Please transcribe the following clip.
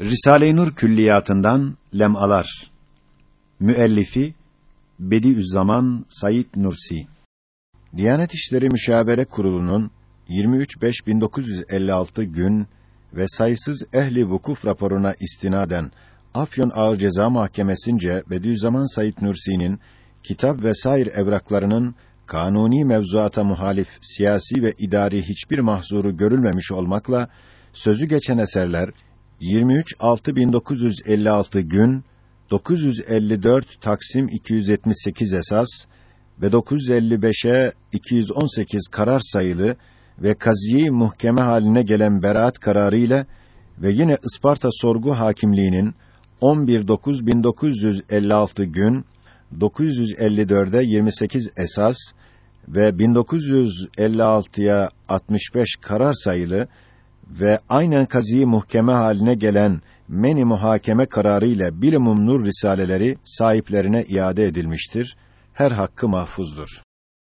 Risale-i Nur külliyatından lemalar. Müellifi Bediüzzaman Said Nursi. Diyanet İşleri Müşavere Kurulu'nun 23.5.1956 gün ve sayısız ehli vukuf raporuna istinaden Afyon Ağır Ceza Mahkemesi'nce Bediüzzaman Said Nursi'nin kitap ve sair evraklarının kanuni mevzuata muhalif siyasi ve idari hiçbir mahzuru görülmemiş olmakla sözü geçen eserler 23 6 1956 gün 954 Taksim 278 esas ve 955'e 218 karar sayılı ve kaziye muhkeme haline gelen beraat kararı ile ve yine Isparta sorgu hakimliğinin 11 9 1956 gün 954'e 28 esas ve 1956'ya 65 karar sayılı ve aynen kaziyi muhkeme haline gelen meni muhakeme kararı ile bilimum nur risaleleri sahiplerine iade edilmiştir. Her hakkı mahfuzdur.